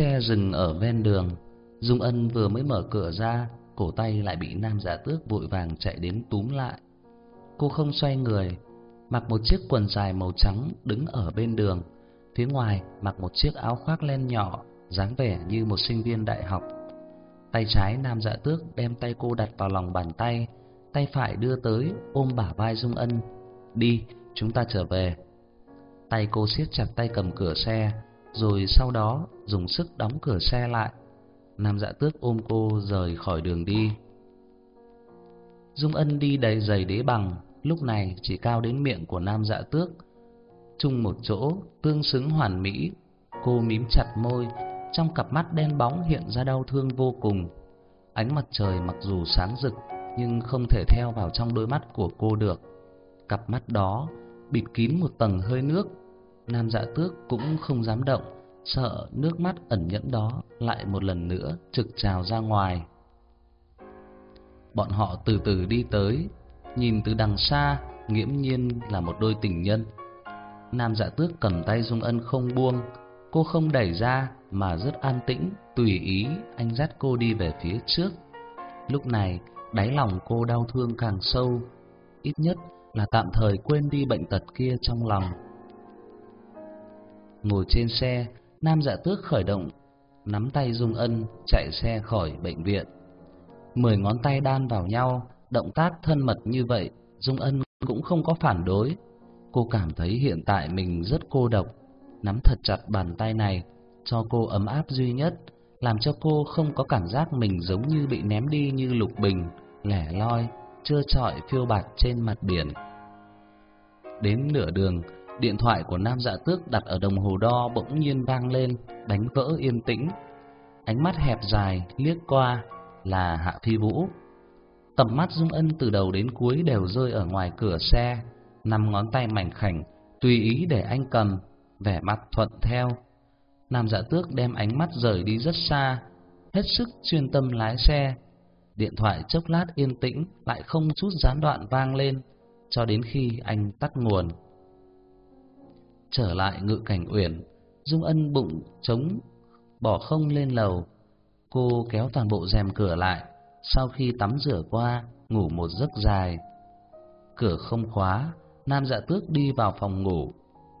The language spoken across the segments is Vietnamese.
Xe dừng ở ven đường, Dung Ân vừa mới mở cửa ra, cổ tay lại bị nam giả tước vội vàng chạy đến túm lại. Cô không xoay người, mặc một chiếc quần dài màu trắng đứng ở bên đường, phía ngoài mặc một chiếc áo khoác len nhỏ, dáng vẻ như một sinh viên đại học. Tay trái nam dạ tước đem tay cô đặt vào lòng bàn tay, tay phải đưa tới ôm bả vai Dung Ân. "Đi, chúng ta trở về." Tay cô siết chặt tay cầm cửa xe, rồi sau đó dùng sức đóng cửa xe lại. Nam Dạ Tước ôm cô rời khỏi đường đi. Dung Ân đi đầy giày đế bằng, lúc này chỉ cao đến miệng của Nam Dạ Tước. Chung một chỗ, tương xứng hoàn mỹ, cô mím chặt môi, trong cặp mắt đen bóng hiện ra đau thương vô cùng. Ánh mặt trời mặc dù sáng rực nhưng không thể theo vào trong đôi mắt của cô được. Cặp mắt đó bịt kín một tầng hơi nước, Nam Dạ Tước cũng không dám động, sợ nước mắt ẩn nhẫn đó lại một lần nữa trực trào ra ngoài. Bọn họ từ từ đi tới, nhìn từ đằng xa, nghiễm nhiên là một đôi tình nhân. Nam Dạ Tước cầm tay Dung Ân không buông, cô không đẩy ra mà rất an tĩnh, tùy ý anh dắt cô đi về phía trước. Lúc này, đáy lòng cô đau thương càng sâu, ít nhất là tạm thời quên đi bệnh tật kia trong lòng. Ngồi trên xe, Nam Dạ Tước khởi động, nắm tay Dung Ân chạy xe khỏi bệnh viện. Mười ngón tay đan vào nhau, động tác thân mật như vậy, Dung Ân cũng không có phản đối. Cô cảm thấy hiện tại mình rất cô độc, nắm thật chặt bàn tay này cho cô ấm áp duy nhất, làm cho cô không có cảm giác mình giống như bị ném đi như lục bình, lẻ loi, trơ trọi phiêu bạt trên mặt biển. Đến nửa đường, Điện thoại của Nam Dạ Tước đặt ở đồng hồ đo bỗng nhiên vang lên, đánh vỡ yên tĩnh. Ánh mắt hẹp dài liếc qua là Hạ Phi Vũ. Tầm mắt Dung Ân từ đầu đến cuối đều rơi ở ngoài cửa xe, năm ngón tay mảnh khảnh tùy ý để anh cầm, vẻ mặt thuận theo. Nam Dạ Tước đem ánh mắt rời đi rất xa, hết sức chuyên tâm lái xe. Điện thoại chốc lát yên tĩnh lại không chút gián đoạn vang lên, cho đến khi anh tắt nguồn trở lại ngự cảnh uyển, Dung Ân bụng trống bỏ không lên lầu. Cô kéo toàn bộ rèm cửa lại, sau khi tắm rửa qua, ngủ một giấc dài. Cửa không khóa, Nam Dạ Tước đi vào phòng ngủ.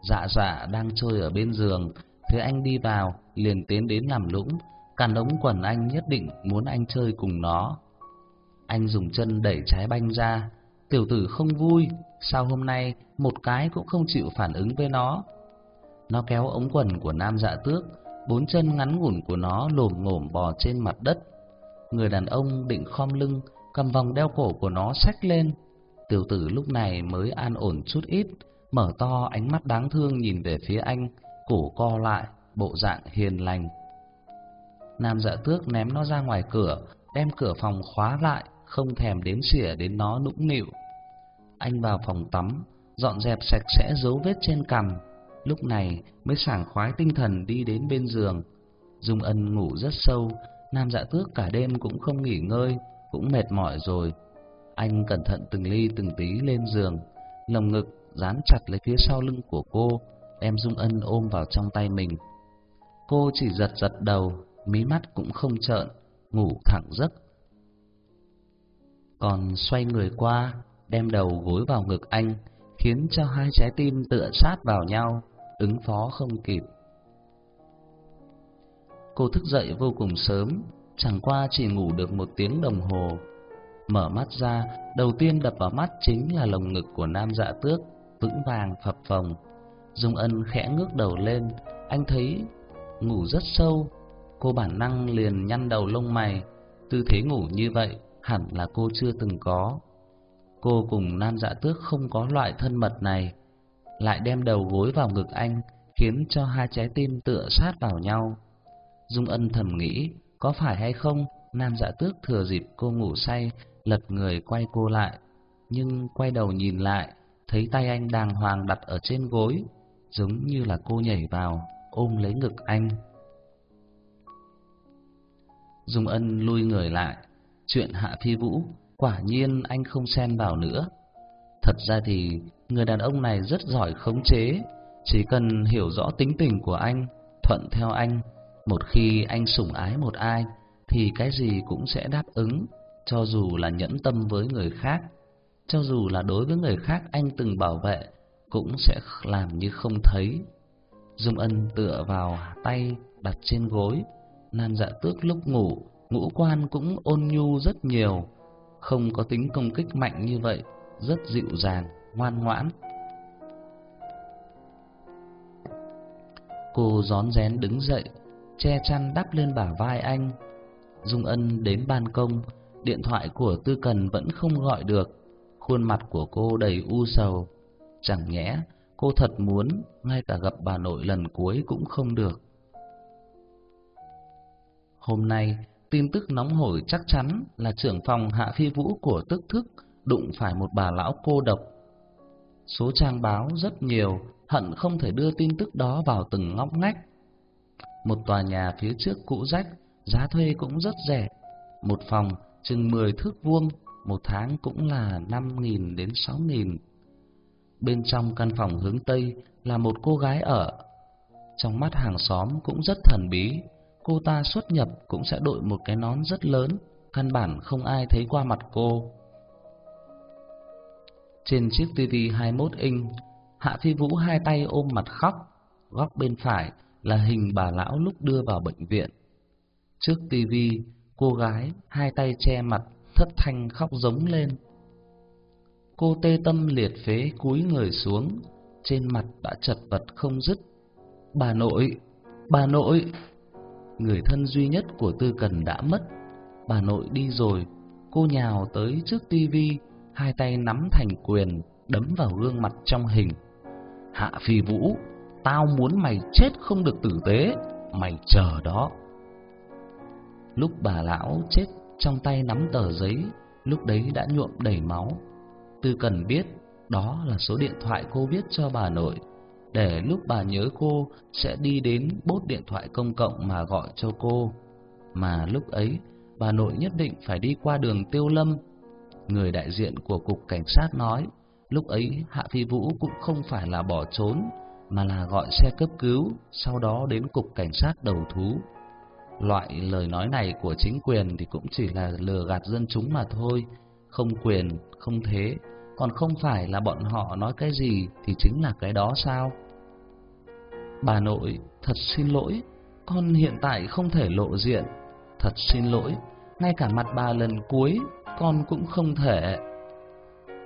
Dạ Dạ đang chơi ở bên giường, thấy anh đi vào, liền tiến đến làm lũng, càn đống quần anh nhất định muốn anh chơi cùng nó. Anh dùng chân đẩy trái banh ra, tiểu tử không vui, sao hôm nay một cái cũng không chịu phản ứng với nó. Nó kéo ống quần của nam dạ tước, bốn chân ngắn ngủn của nó lồm ngổm bò trên mặt đất. Người đàn ông định khom lưng, cầm vòng đeo cổ của nó xách lên. Tiểu tử lúc này mới an ổn chút ít, mở to ánh mắt đáng thương nhìn về phía anh, cổ co lại, bộ dạng hiền lành. Nam dạ tước ném nó ra ngoài cửa, đem cửa phòng khóa lại, không thèm đếm xỉa đến nó nũng nịu. Anh vào phòng tắm, dọn dẹp sạch sẽ dấu vết trên cằm, lúc này mới sảng khoái tinh thần đi đến bên giường. Dung Ân ngủ rất sâu, Nam Dạ Tước cả đêm cũng không nghỉ ngơi, cũng mệt mỏi rồi. Anh cẩn thận từng ly từng tí lên giường, lồng ngực dán chặt lấy phía sau lưng của cô, đem Dung Ân ôm vào trong tay mình. Cô chỉ giật giật đầu, mí mắt cũng không trợn, ngủ thẳng giấc. Còn xoay người qua, đem đầu gối vào ngực anh, khiến cho hai trái tim tựa sát vào nhau, ứng phó không kịp. Cô thức dậy vô cùng sớm, chẳng qua chỉ ngủ được một tiếng đồng hồ. Mở mắt ra, đầu tiên đập vào mắt chính là lồng ngực của nam dạ tước, vững vàng phập phồng. Dung Ân khẽ ngước đầu lên, anh thấy ngủ rất sâu. Cô bản năng liền nhăn đầu lông mày, tư thế ngủ như vậy hẳn là cô chưa từng có. Cô cùng nam dạ tước không có loại thân mật này, lại đem đầu gối vào ngực anh, khiến cho hai trái tim tựa sát vào nhau. Dung Ân thầm nghĩ, có phải hay không, nam dạ tước thừa dịp cô ngủ say, lật người quay cô lại, nhưng quay đầu nhìn lại, thấy tay anh đàng hoàng đặt ở trên gối, giống như là cô nhảy vào, ôm lấy ngực anh. Dung Ân lui người lại, chuyện Hạ Phi Vũ, quả nhiên anh không xen vào nữa. Thật ra thì người đàn ông này rất giỏi khống chế, chỉ cần hiểu rõ tính tình của anh, thuận theo anh, Một khi anh sủng ái một ai thì cái gì cũng sẽ đáp ứng, cho dù là nhẫn tâm với người khác, cho dù là đối với người khác anh từng bảo vệ cũng sẽ làm như không thấy. Dung Ân tựa vào tay đặt trên gối, nan Dạ Tước lúc ngủ, ngũ quan cũng ôn nhu rất nhiều, không có tính công kích mạnh như vậy, rất dịu dàng, ngoan ngoãn. Cô rón rén đứng dậy, che chăn đắp lên bả vai anh. Dung Ân đến ban công, điện thoại của Tư Cần vẫn không gọi được, khuôn mặt của cô đầy u sầu. Chẳng nhẽ cô thật muốn ngay cả gặp bà nội lần cuối cũng không được. Hôm nay, tin tức nóng hổi chắc chắn là trưởng phòng Hạ Phi Vũ của Tức Thức đụng phải một bà lão cô độc. Số trang báo rất nhiều, hận không thể đưa tin tức đó vào từng ngóc ngách. Một tòa nhà phía trước cũ rách, giá thuê cũng rất rẻ. Một phòng chừng 10 thước vuông, một tháng cũng là 5.000 đến 6.000. Bên trong căn phòng hướng Tây là một cô gái ở. Trong mắt hàng xóm cũng rất thần bí, cô ta xuất nhập cũng sẽ đội một cái nón rất lớn, căn bản không ai thấy qua mặt cô. Trên chiếc tivi 21 inch, Hạ Phi Vũ hai tay ôm mặt khóc, góc bên phải là hình bà lão lúc đưa vào bệnh viện. Trước tivi, cô gái hai tay che mặt, thất thanh khóc giống lên. Cô tê tâm liệt phế cúi người xuống, trên mặt đã chật vật không dứt. Bà nội, bà nội! Người thân duy nhất của Tư Cần đã mất. Bà nội đi rồi, cô nhào tới trước tivi, hai tay nắm thành quyền, đấm vào gương mặt trong hình. Hạ Phi Vũ, tao muốn mày chết không được tử tế, mày chờ đó. Lúc bà lão chết trong tay nắm tờ giấy, lúc đấy đã nhuộm đầy máu. Tư Cần biết đó là số điện thoại cô viết cho bà nội, để lúc bà nhớ cô sẽ đi đến bốt điện thoại công cộng mà gọi cho cô. Mà lúc ấy, bà nội nhất định phải đi qua đường Tiêu Lâm. Người đại diện của cục cảnh sát nói, lúc ấy Hạ Phi Vũ cũng không phải là bỏ trốn, mà là gọi xe cấp cứu, sau đó đến cục cảnh sát đầu thú. Loại lời nói này của chính quyền thì cũng chỉ là lừa gạt dân chúng mà thôi, không quyền, không thế, còn không phải là bọn họ nói cái gì thì chính là cái đó sao? Bà nội, thật xin lỗi, con hiện tại không thể lộ diện. Thật xin lỗi, ngay cả mặt bà lần cuối con cũng không thể.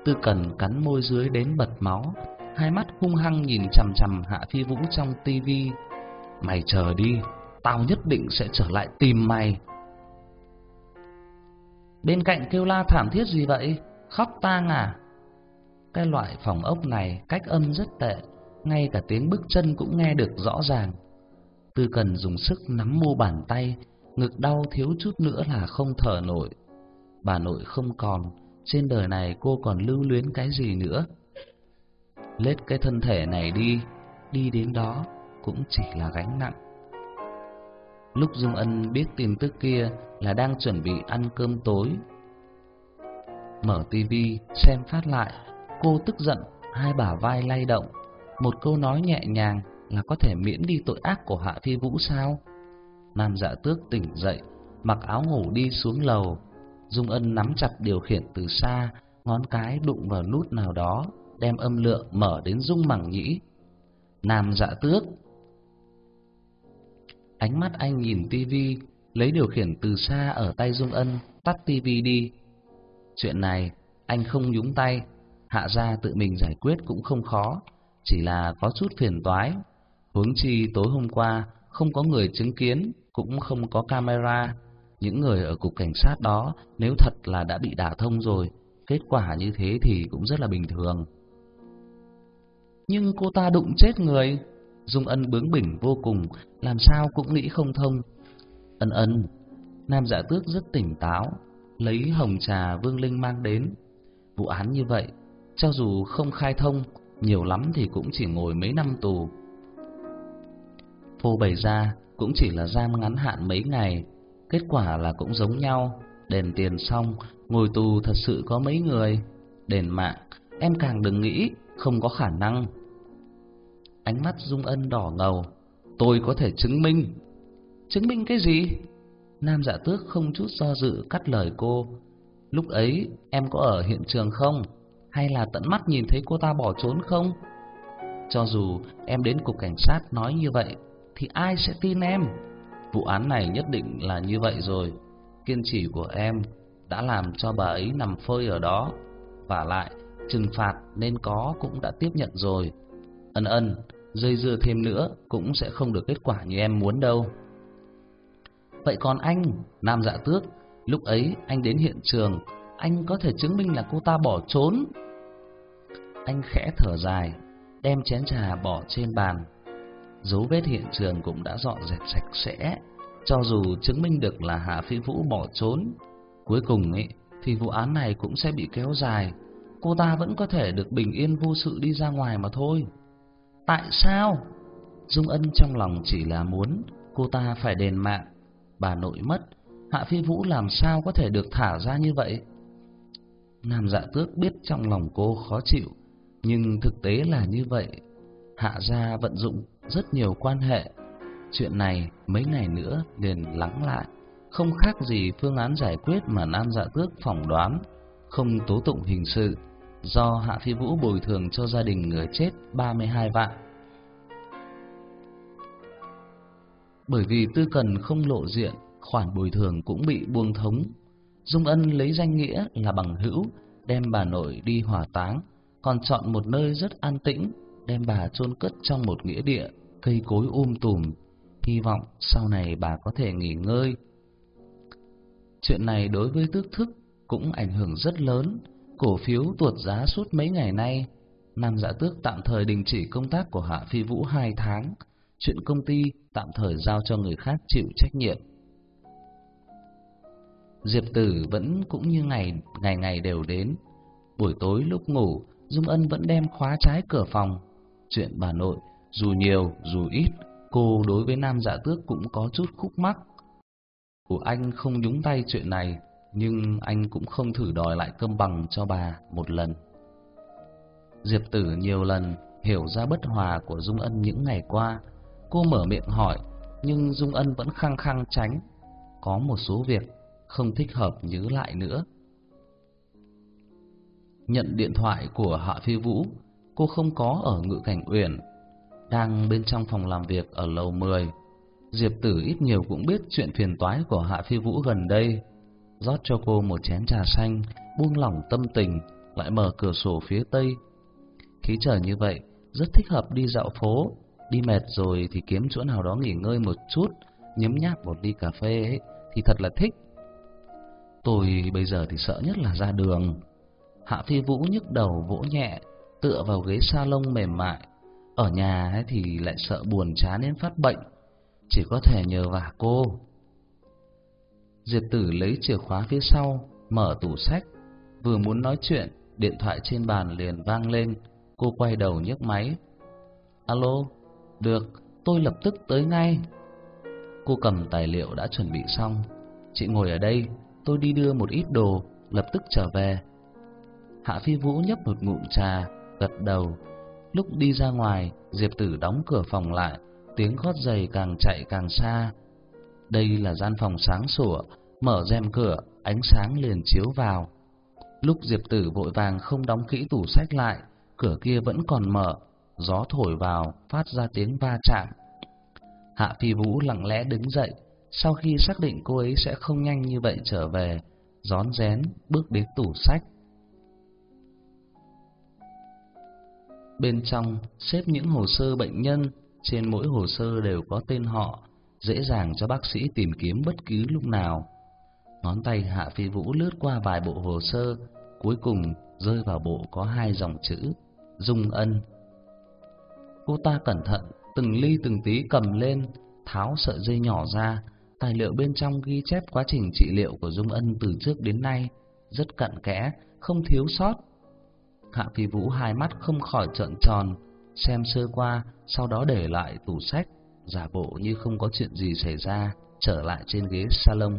Tư Cần cắn môi dưới đến bật máu, hai mắt hung hăng nhìn chằm chằm Hạ Phi Vũ trong tivi. Mày chờ đi, tao nhất định sẽ trở lại tìm mày. Bên cạnh kêu la thảm thiết gì vậy? Khóc tang à? Cái loại phòng ốc này cách âm rất tệ, ngay cả tiếng bước chân cũng nghe được rõ ràng. Tư Cần dùng sức nắm mu bàn tay, ngực đau thiếu chút nữa là không thở nổi. Bà nội không còn, trên đời này cô còn lưu luyến cái gì nữa? Lết cái thân thể này đi, đi đến đó cũng chỉ là gánh nặng. Lúc Dung Ân biết tin tức kia là đang chuẩn bị ăn cơm tối. Mở tivi xem phát lại, cô tức giận, hai bả vai lay động, một câu nói nhẹ nhàng là có thể miễn đi tội ác của Hạ Phi Vũ sao? Nam Dạ Tước tỉnh dậy, mặc áo ngủ đi xuống lầu. Dung Ân nắm chặt điều khiển từ xa, ngón cái đụng vào nút nào đó, đem âm lượng mở đến rung mẳng nhĩ. Nam Dạ Tước Ánh mắt anh nhìn tivi, lấy điều khiển từ xa ở tay Dung Ân, tắt tivi đi. Chuyện này anh không nhúng tay, hạ ra tự mình giải quyết cũng không khó, chỉ là có chút phiền toái. Huống chi tối hôm qua không có người chứng kiến, cũng không có camera. Những người ở cục cảnh sát đó nếu thật là đã bị đả thông rồi, kết quả như thế thì cũng rất là bình thường. Nhưng cô ta đụng chết người, Dung Ân bướng bỉnh vô cùng, làm sao cũng nghĩ không thông. Ân ân, Nam Dạ Tước rất tỉnh táo, lấy hồng trà Vương Linh mang đến. Vụ án như vậy, cho dù không khai thông, nhiều lắm thì cũng chỉ ngồi mấy năm tù. Phô bày ra cũng chỉ là giam ngắn hạn mấy ngày, kết quả là cũng giống nhau, đền tiền xong, ngồi tù thật sự có mấy người, đền mạng, em càng đừng nghĩ, không có khả năng. Ánh mắt Dung Ân đỏ ngầu, tôi có thể chứng minh. Chứng minh cái gì? Nam dạ tước không chút do dự cắt lời cô. Lúc ấy em có ở hiện trường không? Hay là tận mắt nhìn thấy cô ta bỏ trốn không? Cho dù em đến cục cảnh sát nói như vậy, Thì ai sẽ tin em? Vụ án này nhất định là như vậy rồi. Kiên trì của em Đã làm cho bà ấy nằm phơi ở đó. Và lại, Trừng phạt nên có cũng đã tiếp nhận rồi. Ân ân, Dây dưa thêm nữa Cũng sẽ không được kết quả như em muốn đâu. Vậy còn anh, Nam dạ tước, Lúc ấy anh đến hiện trường anh có thể chứng minh là cô ta bỏ trốn Anh khẽ thở dài đem chén trà bỏ trên bàn. Dấu vết hiện trường cũng đã dọn dẹp sạch sẽ, cho dù chứng minh được là Hạ Phi Vũ bỏ trốn, cuối cùng ấy thì vụ án này cũng sẽ bị kéo dài, cô ta vẫn có thể được bình yên vô sự đi ra ngoài mà thôi. Tại sao? Dung Ân trong lòng chỉ là muốn cô ta phải đền mạng, bà nội mất, Hạ Phi Vũ làm sao có thể được thả ra như vậy? Nam Dạ Tước biết trong lòng cô khó chịu, nhưng thực tế là như vậy. Hạ gia vận dụng rất nhiều quan hệ. Chuyện này mấy ngày nữa liền lắng lại, không khác gì phương án giải quyết mà Nam Dạ Tước phỏng đoán, không tố tụng hình sự, do Hạ Phi Vũ bồi thường cho gia đình người chết 32 vạn. Bởi vì tư cần không lộ diện, khoản bồi thường cũng bị buông thống. Dung Ân lấy danh nghĩa là bằng hữu, đem bà nội đi hỏa táng còn chọn một nơi rất an tĩnh, đem bà chôn cất trong một nghĩa địa, cây cối um tùm, hy vọng sau này bà có thể nghỉ ngơi. Chuyện này đối với tước thức cũng ảnh hưởng rất lớn, cổ phiếu tuột giá suốt mấy ngày nay. Nam Dạ Tước tạm thời đình chỉ công tác của Hạ Phi Vũ hai tháng, chuyện công ty tạm thời giao cho người khác chịu trách nhiệm. Diệp Tử vẫn cũng như ngày ngày ngày đều đến. Buổi tối lúc ngủ, Dung Ân vẫn đem khóa trái cửa phòng. Chuyện bà nội, dù nhiều dù ít, cô đối với nam dạ tước cũng có chút khúc mắc. Của anh không nhúng tay chuyện này, nhưng anh cũng không thử đòi lại cơm bằng cho bà một lần. Diệp Tử nhiều lần hiểu ra bất hòa của Dung Ân những ngày qua. Cô mở miệng hỏi, nhưng Dung Ân vẫn khăng khăng tránh. Có một số việc không thích hợp nhớ lại nữa. Nhận điện thoại của Hạ Phi Vũ, cô không có ở Ngự Cảnh Uyển, đang bên trong phòng làm việc ở lầu 10. Diệp Tử ít nhiều cũng biết chuyện phiền toái của Hạ Phi Vũ gần đây, rót cho cô một chén trà xanh, buông lỏng tâm tình, lại mở cửa sổ phía tây. Khí trời như vậy rất thích hợp đi dạo phố, đi mệt rồi thì kiếm chỗ nào đó nghỉ ngơi một chút, nhấm nháp một ly cà phê ấy thì thật là thích. Tôi bây giờ thì sợ nhất là ra đường, Hạ Phi Vũ nhức đầu vỗ nhẹ, tựa vào ghế salon mềm mại. Ở nhà ấy thì lại sợ buồn chán đến phát bệnh, chỉ có thể nhờ vả cô. Diệp Tử lấy chìa khóa phía sau, mở tủ sách, vừa muốn nói chuyện, điện thoại trên bàn liền vang lên, cô quay đầu nhấc máy. "Alo, được, tôi lập tức tới ngay." Cô cầm tài liệu đã chuẩn bị xong, "Chị ngồi ở đây, tôi đi đưa một ít đồ, lập tức trở về." Hạ Phi Vũ nhấp một ngụm trà, gật đầu. Lúc đi ra ngoài, Diệp Tử đóng cửa phòng lại, tiếng gót giày càng chạy càng xa. Đây là gian phòng sáng sủa, mở rèm cửa, ánh sáng liền chiếu vào. Lúc Diệp Tử vội vàng không đóng kỹ tủ sách lại, cửa kia vẫn còn mở, gió thổi vào, phát ra tiếng va chạm. Hạ Phi Vũ lặng lẽ đứng dậy, sau khi xác định cô ấy sẽ không nhanh như vậy trở về, rón rén bước đến tủ sách. Bên trong xếp những hồ sơ bệnh nhân, trên mỗi hồ sơ đều có tên họ, dễ dàng cho bác sĩ tìm kiếm bất cứ lúc nào. Ngón tay Hạ Phi Vũ lướt qua vài bộ hồ sơ, cuối cùng rơi vào bộ có hai dòng chữ Dung Ân. Cô ta cẩn thận, từng ly từng tí cầm lên, tháo sợi dây nhỏ ra, tài liệu bên trong ghi chép quá trình trị liệu của Dung Ân từ trước đến nay, rất cặn kẽ, không thiếu sót Hạ Phi Vũ hai mắt không khỏi trợn tròn, xem sơ qua, sau đó để lại tủ sách, giả bộ như không có chuyện gì xảy ra, trở lại trên ghế salon.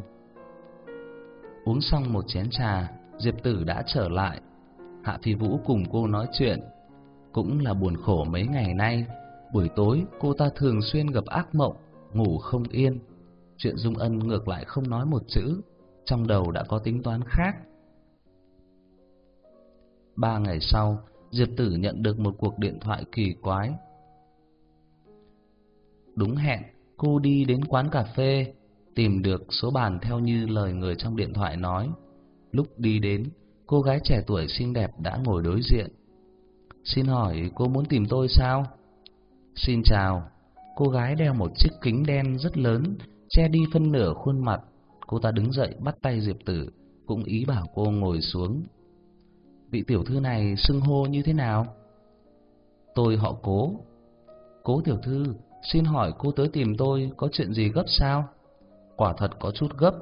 Uống xong một chén trà, Diệp Tử đã trở lại. Hạ Phi Vũ cùng cô nói chuyện, cũng là buồn khổ mấy ngày nay, buổi tối cô ta thường xuyên gặp ác mộng, ngủ không yên chuyện Dung Ân ngược lại không nói một chữ, trong đầu đã có tính toán khác. Ba ngày sau, Diệp Tử nhận được một cuộc điện thoại kỳ quái. Đúng hẹn, cô đi đến quán cà phê, tìm được số bàn theo như lời người trong điện thoại nói. Lúc đi đến, cô gái trẻ tuổi xinh đẹp đã ngồi đối diện. Xin hỏi cô muốn tìm tôi sao? Xin chào. Cô gái đeo một chiếc kính đen rất lớn, che đi phân nửa khuôn mặt. Cô ta đứng dậy bắt tay Diệp Tử, cũng ý bảo cô ngồi xuống. Vị tiểu thư này xưng hô như thế nào? Tôi họ cố. Cố tiểu thư, xin hỏi cô tới tìm tôi có chuyện gì gấp sao? Quả thật có chút gấp.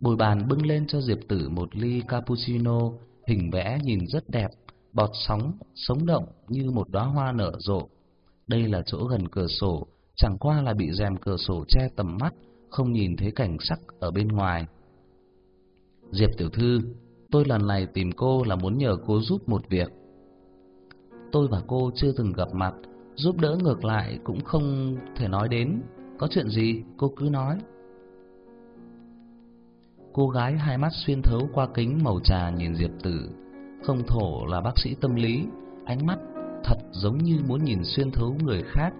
Bồi bàn bưng lên cho Diệp Tử một ly cappuccino, hình vẽ nhìn rất đẹp, bọt sóng, sống động như một đóa hoa nở rộ. Đây là chỗ gần cửa sổ, chẳng qua là bị rèm cửa sổ che tầm mắt, không nhìn thấy cảnh sắc ở bên ngoài. Diệp tiểu thư, tôi lần này tìm cô là muốn nhờ cô giúp một việc. Tôi và cô chưa từng gặp mặt, giúp đỡ ngược lại cũng không thể nói đến. Có chuyện gì, cô cứ nói. Cô gái hai mắt xuyên thấu qua kính màu trà nhìn Diệp Tử, không thổ là bác sĩ tâm lý, ánh mắt thật giống như muốn nhìn xuyên thấu người khác.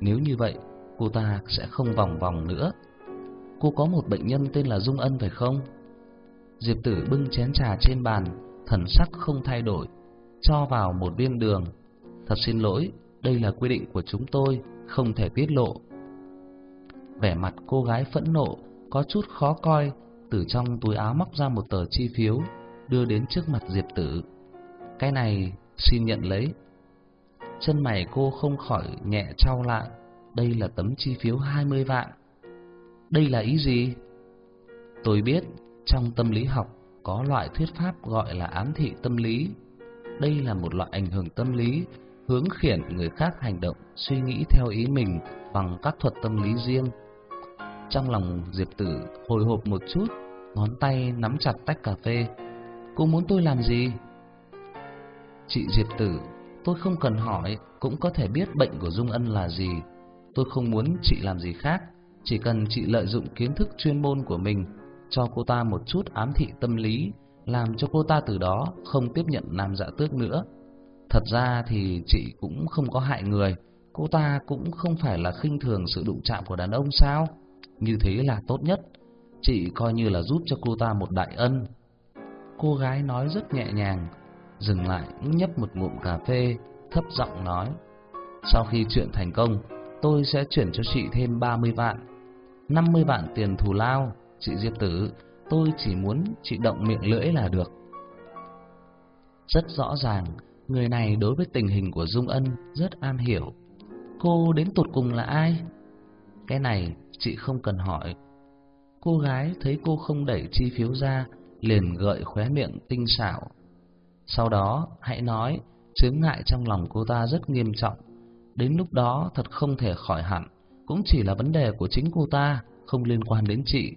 Nếu như vậy, cô ta sẽ không vòng vòng nữa. Cô có một bệnh nhân tên là Dung Ân phải không? Diệp Tử bưng chén trà trên bàn, thần sắc không thay đổi, cho vào một viên đường. Thật xin lỗi, đây là quy định của chúng tôi, không thể tiết lộ. Vẻ mặt cô gái phẫn nộ, có chút khó coi, từ trong túi áo móc ra một tờ chi phiếu, đưa đến trước mặt Diệp Tử. Cái này xin nhận lấy. Chân mày cô không khỏi nhẹ trao lại, đây là tấm chi phiếu 20 vạn. Đây là ý gì? Tôi biết, trong tâm lý học có loại thuyết pháp gọi là ám thị tâm lý. Đây là một loại ảnh hưởng tâm lý hướng khiển người khác hành động, suy nghĩ theo ý mình bằng các thuật tâm lý riêng. Trong lòng Diệp Tử hồi hộp một chút, ngón tay nắm chặt tách cà phê. Cô muốn tôi làm gì? Chị Diệp Tử, tôi không cần hỏi, cũng có thể biết bệnh của Dung Ân là gì. Tôi không muốn chị làm gì khác, chỉ cần chị lợi dụng kiến thức chuyên môn của mình, cho cô ta một chút ám thị tâm lý, làm cho cô ta từ đó không tiếp nhận nam dạ tước nữa. Thật ra thì chị cũng không có hại người, cô ta cũng không phải là khinh thường sự đụng chạm của đàn ông sao? Như thế là tốt nhất, chị coi như là giúp cho cô ta một đại ân. Cô gái nói rất nhẹ nhàng, dừng lại nhấp một ngụm cà phê, thấp giọng nói: "Sau khi chuyện thành công, tôi sẽ chuyển cho chị thêm 30 vạn, 50 vạn tiền thù lao, chị Diệp Tử, tôi chỉ muốn chị động miệng lưỡi là được." Rất rõ ràng, người này đối với tình hình của Dung Ân rất am hiểu. Cô đến tột cùng là ai? Cái này chị không cần hỏi. Cô gái thấy cô không đẩy chi phiếu ra, liền gợi khóe miệng tinh xảo. Sau đó, hãy nói, chướng ngại trong lòng cô ta rất nghiêm trọng. Đến lúc đó thật không thể khỏi hẳn, cũng chỉ là vấn đề của chính cô ta, không liên quan đến chị.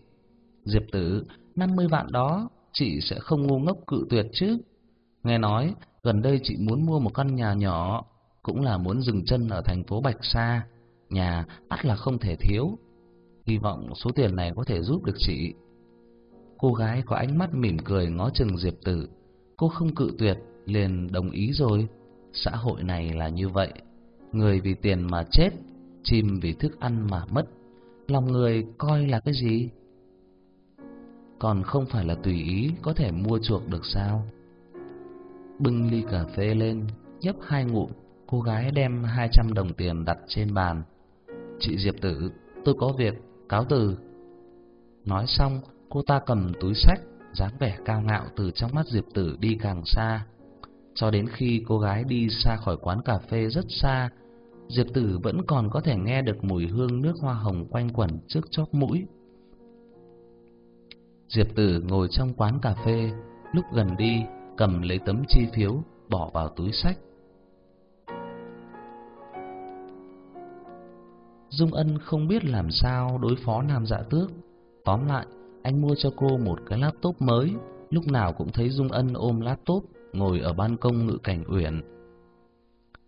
Diệp tử, 50 vạn đó, chị sẽ không ngu ngốc cự tuyệt chứ. Nghe nói, gần đây chị muốn mua một căn nhà nhỏ, cũng là muốn dừng chân ở thành phố Bạch Sa. Nhà ắt là không thể thiếu. Hy vọng số tiền này có thể giúp được chị. Cô gái có ánh mắt mỉm cười ngó chừng Diệp Tử. Cô không cự tuyệt, liền đồng ý rồi. Xã hội này là như vậy. Người vì tiền mà chết, chim vì thức ăn mà mất. Lòng người coi là cái gì? Còn không phải là tùy ý có thể mua chuộc được sao? Bưng ly cà phê lên, nhấp hai ngụm, cô gái đem 200 đồng tiền đặt trên bàn. Chị Diệp Tử, tôi có việc, cáo từ. Nói xong, cô ta cầm túi sách, dáng vẻ cao ngạo từ trong mắt Diệp Tử đi càng xa. Cho đến khi cô gái đi xa khỏi quán cà phê rất xa, Diệp Tử vẫn còn có thể nghe được mùi hương nước hoa hồng quanh quẩn trước chóp mũi. Diệp Tử ngồi trong quán cà phê, lúc gần đi, cầm lấy tấm chi phiếu, bỏ vào túi sách. Dung Ân không biết làm sao đối phó Nam Dạ Tước. Tóm lại, anh mua cho cô một cái laptop mới, lúc nào cũng thấy Dung Ân ôm laptop ngồi ở ban công ngự cảnh uyển.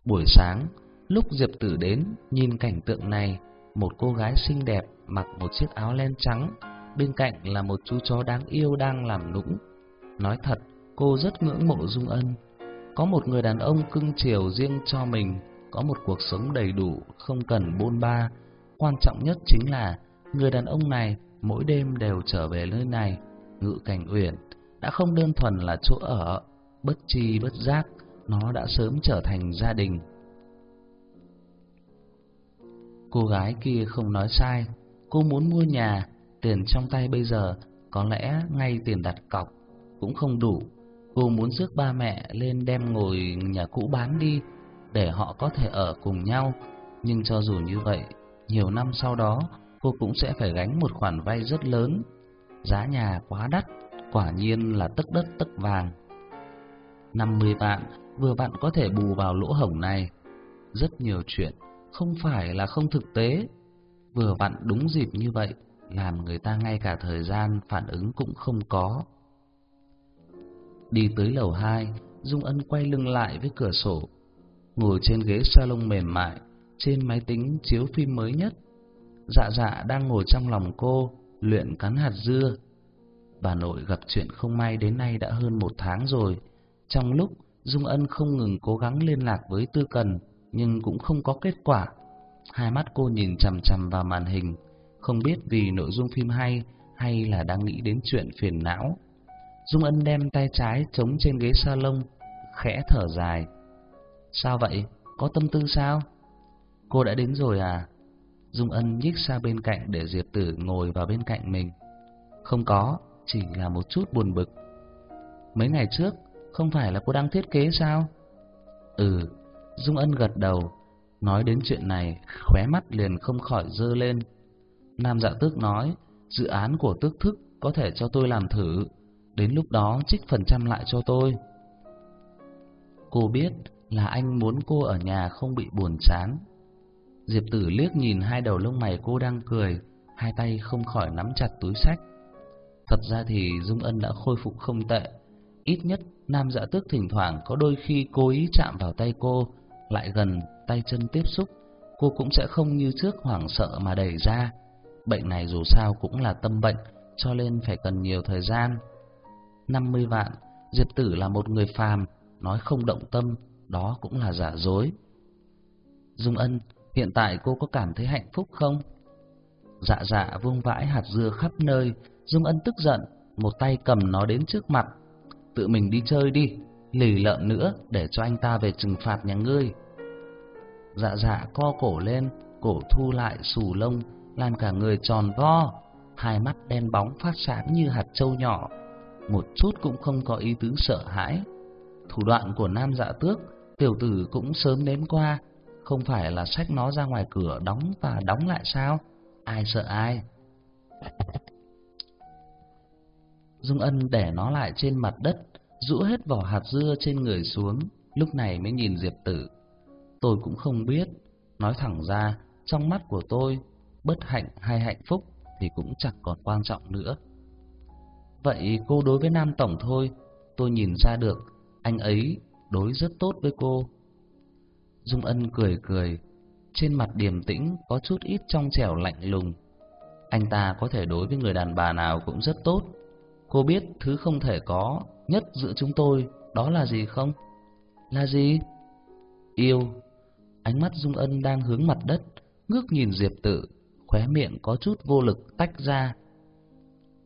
Buổi sáng, lúc Diệp Tử đến, nhìn cảnh tượng này, một cô gái xinh đẹp mặc một chiếc áo len trắng, bên cạnh là một chú chó đáng yêu đang làm nũng. Nói thật, cô rất ngưỡng mộ Dung Ân. Có một người đàn ông cưng chiều riêng cho mình, có một cuộc sống đầy đủ, không cần bôn ba. Quan trọng nhất chính là người đàn ông này mỗi đêm đều trở về nơi này, ngự cảnh uyển, đã không đơn thuần là chỗ ở, bất chi bất giác, nó đã sớm trở thành gia đình. Cô gái kia không nói sai, cô muốn mua nhà, tiền trong tay bây giờ có lẽ ngay tiền đặt cọc cũng không đủ. Cô muốn rước ba mẹ lên đem ngồi nhà cũ bán đi để họ có thể ở cùng nhau, nhưng cho dù như vậy, nhiều năm sau đó cô cũng sẽ phải gánh một khoản vay rất lớn. Giá nhà quá đắt, quả nhiên là tức đất tức vàng. 50 vạn vừa vặn có thể bù vào lỗ hổng này. Rất nhiều chuyện không phải là không thực tế, vừa vặn đúng dịp như vậy, làm người ta ngay cả thời gian phản ứng cũng không có. Đi tới lầu 2, Dung Ân quay lưng lại với cửa sổ, ngồi trên ghế salon mềm mại, trên máy tính chiếu phim mới nhất. Dạ dạ đang ngồi trong lòng cô, luyện cắn hạt dưa. Bà nội gặp chuyện không may đến nay đã hơn một tháng rồi. Trong lúc Dung Ân không ngừng cố gắng liên lạc với Tư Cần, nhưng cũng không có kết quả. Hai mắt cô nhìn chằm chằm vào màn hình, không biết vì nội dung phim hay hay là đang nghĩ đến chuyện phiền não. Dung Ân đem tay trái chống trên ghế salon, khẽ thở dài. Sao vậy? Có tâm tư sao? Cô đã đến rồi à? Dung Ân nhích sang bên cạnh để Diệp Tử ngồi vào bên cạnh mình. Không có, chỉ là một chút buồn bực. Mấy ngày trước, không phải là cô đang thiết kế sao? Ừ, Dung Ân gật đầu, nói đến chuyện này, khóe mắt liền không khỏi dơ lên. Nam Dạ Tước nói, dự án của Tước Thức có thể cho tôi làm thử, đến lúc đó trích phần trăm lại cho tôi. Cô biết là anh muốn cô ở nhà không bị buồn chán. Diệp Tử liếc nhìn hai đầu lông mày cô đang cười, hai tay không khỏi nắm chặt túi sách. Thật ra thì Dung Ân đã khôi phục không tệ, ít nhất Nam Dạ Tước thỉnh thoảng có đôi khi cố ý chạm vào tay cô, lại gần tay chân tiếp xúc, cô cũng sẽ không như trước hoảng sợ mà đẩy ra. Bệnh này dù sao cũng là tâm bệnh, cho nên phải cần nhiều thời gian. 50 vạn, Diệp Tử là một người phàm, nói không động tâm, đó cũng là giả dối. Dung Ân, hiện tại cô có cảm thấy hạnh phúc không? Dạ dạ vung vãi hạt dưa khắp nơi, Dung Ân tức giận, một tay cầm nó đến trước mặt. Tự mình đi chơi đi, lì lợm nữa để cho anh ta về trừng phạt nhà ngươi. Dạ dạ co cổ lên, cổ thu lại sù lông, làm cả người tròn vo, hai mắt đen bóng phát sáng như hạt trâu nhỏ, một chút cũng không có ý tứ sợ hãi. Thủ đoạn của nam dạ tước, tiểu tử cũng sớm nếm qua, không phải là xách nó ra ngoài cửa đóng và đóng lại sao? Ai sợ ai? Dung Ân để nó lại trên mặt đất, rũ hết vỏ hạt dưa trên người xuống, lúc này mới nhìn Diệp Tử. Tôi cũng không biết, nói thẳng ra, trong mắt của tôi, bất hạnh hay hạnh phúc thì cũng chẳng còn quan trọng nữa. Vậy cô đối với Nam Tổng thôi, tôi nhìn ra được, anh ấy đối rất tốt với cô. Dung Ân cười cười, trên mặt điềm tĩnh có chút ít trong trẻo lạnh lùng. Anh ta có thể đối với người đàn bà nào cũng rất tốt. Cô biết thứ không thể có nhất giữa chúng tôi đó là gì không? Là gì? Yêu. Ánh mắt Dung Ân đang hướng mặt đất, ngước nhìn Diệp Tử, khóe miệng có chút vô lực tách ra.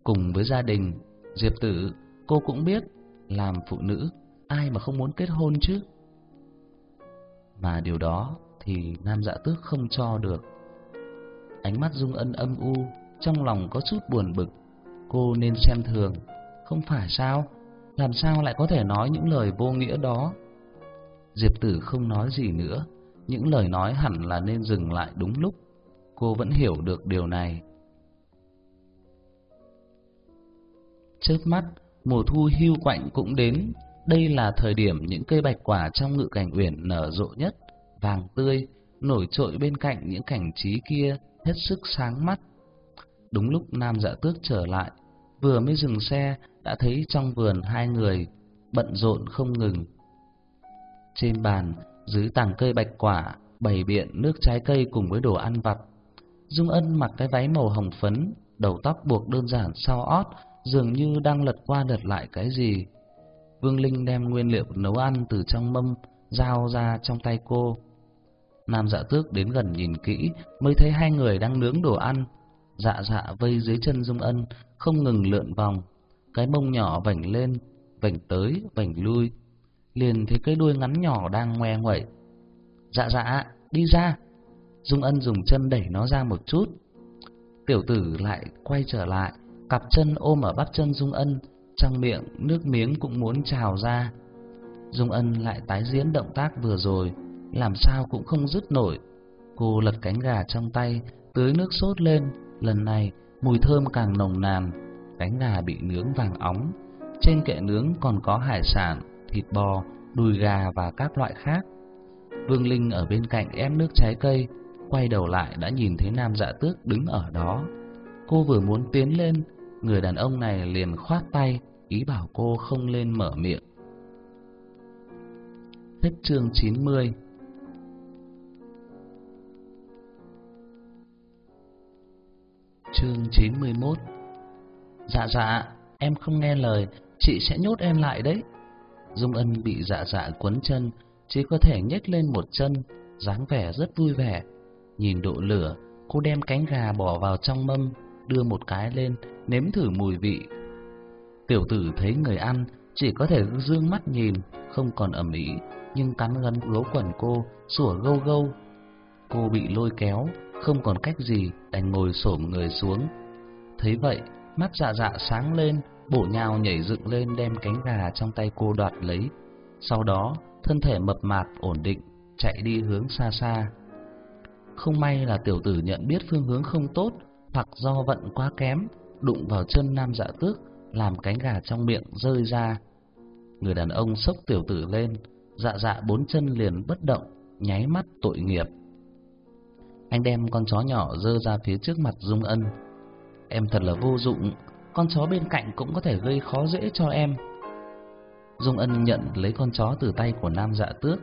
Cùng với gia đình, Diệp Tử, cô cũng biết, làm phụ nữ, ai mà không muốn kết hôn chứ? Mà điều đó thì Nam Dạ Tước không cho được. Ánh mắt Dung Ân âm u, trong lòng có chút buồn bực. Cô nên xem thường, không phải sao? Làm sao lại có thể nói những lời vô nghĩa đó? Diệp Tử không nói gì nữa, những lời nói hẳn là nên dừng lại đúng lúc. Cô vẫn hiểu được điều này. Chớp mắt, mùa thu hưu quạnh cũng đến. Đây là thời điểm những cây bạch quả trong ngự cảnh uyển nở rộ nhất, vàng tươi, nổi trội bên cạnh những cảnh trí kia, hết sức sáng mắt. Đúng lúc Nam Dạ Tước trở lại, vừa mới dừng xe đã thấy trong vườn hai người bận rộn không ngừng. Trên bàn, dưới tảng cây bạch quả, bày biện nước trái cây cùng với đồ ăn vặt. Dung Ân mặc cái váy màu hồng phấn, đầu tóc buộc đơn giản sau ót, dường như đang lật qua lật lại cái gì. Vương Linh đem nguyên liệu nấu ăn từ trong mâm giao ra trong tay cô. Nam Dạ Tước đến gần nhìn kỹ mới thấy hai người đang nướng đồ ăn. Dạ dạ vây dưới chân Dung Ân, không ngừng lượn vòng, cái mông nhỏ vảnh lên, vảnh tới, vảnh lui. Liền thấy cái đuôi ngắn nhỏ đang ngoe nguậy. Dạ dạ, đi ra. Dung Ân dùng chân đẩy nó ra một chút. Tiểu tử lại quay trở lại, cặp chân ôm ở bắp chân Dung Ân, trong miệng nước miếng cũng muốn trào ra. Dung Ân lại tái diễn động tác vừa rồi, làm sao cũng không dứt nổi. Cô lật cánh gà trong tay, tưới nước sốt lên, lần này mùi thơm càng nồng nàn, cánh gà bị nướng vàng óng. Trên kệ nướng còn có hải sản, thịt bò, đùi gà và các loại khác. Vương Linh ở bên cạnh ép nước trái cây, quay đầu lại đã nhìn thấy Nam Dạ Tước đứng ở đó. Cô vừa muốn tiến lên, người đàn ông này liền khoát tay, ý bảo cô không lên mở miệng. Hết chương 90 Chương 91 Dạ dạ, em không nghe lời, chị sẽ nhốt em lại đấy. Dung Ân bị dạ dạ quấn chân, chỉ có thể nhếch lên một chân, dáng vẻ rất vui vẻ. Nhìn độ lửa, cô đem cánh gà bỏ vào trong mâm, đưa một cái lên, nếm thử mùi vị. Tiểu tử thấy người ăn, chỉ có thể dương mắt nhìn, không còn ẩm ý, nhưng cắn gắn gấu quần cô, sủa gâu gâu. Cô bị lôi kéo, không còn cách gì, đành ngồi xổm người xuống. Thấy vậy, mắt dạ dạ sáng lên, bổ nhào nhảy dựng lên đem cánh gà trong tay cô đoạt lấy. Sau đó, thân thể mập mạp ổn định, chạy đi hướng xa xa. Không may là tiểu tử nhận biết phương hướng không tốt, hoặc do vận quá kém, đụng vào chân nam dạ tước, làm cánh gà trong miệng rơi ra. Người đàn ông sốc tiểu tử lên, dạ dạ bốn chân liền bất động, nháy mắt tội nghiệp. Anh đem con chó nhỏ dơ ra phía trước mặt Dung Ân. Em thật là vô dụng, con chó bên cạnh cũng có thể gây khó dễ cho em. Dung Ân nhận lấy con chó từ tay của Nam Dạ Tước.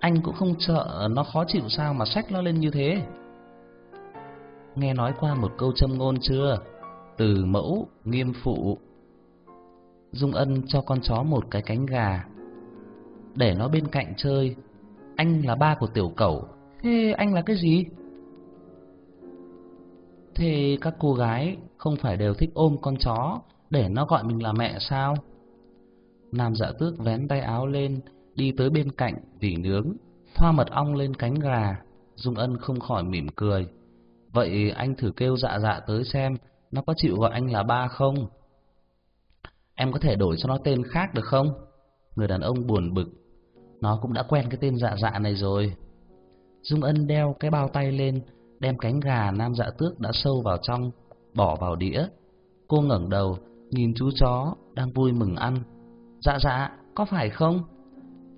Anh cũng không sợ nó khó chịu sao mà xách nó lên như thế. Nghe nói qua một câu châm ngôn chưa? Từ mẫu, nghiêm phụ. Dung Ân cho con chó một cái cánh gà. Để nó bên cạnh chơi. Anh là ba của tiểu cẩu. Thế anh là cái gì? Thế các cô gái không phải đều thích ôm con chó để nó gọi mình là mẹ sao? Nam dạ tước vén tay áo lên, đi tới bên cạnh vỉ nướng, thoa mật ong lên cánh gà. Dung Ân không khỏi mỉm cười. Vậy anh thử kêu dạ dạ tới xem, nó có chịu gọi anh là ba không? Em có thể đổi cho nó tên khác được không? Người đàn ông buồn bực. Nó cũng đã quen cái tên dạ dạ này rồi. Dung Ân đeo cái bao tay lên, đem cánh gà nam dạ tước đã sâu vào trong, bỏ vào đĩa. Cô ngẩng đầu, nhìn chú chó đang vui mừng ăn. Dạ dạ, có phải không?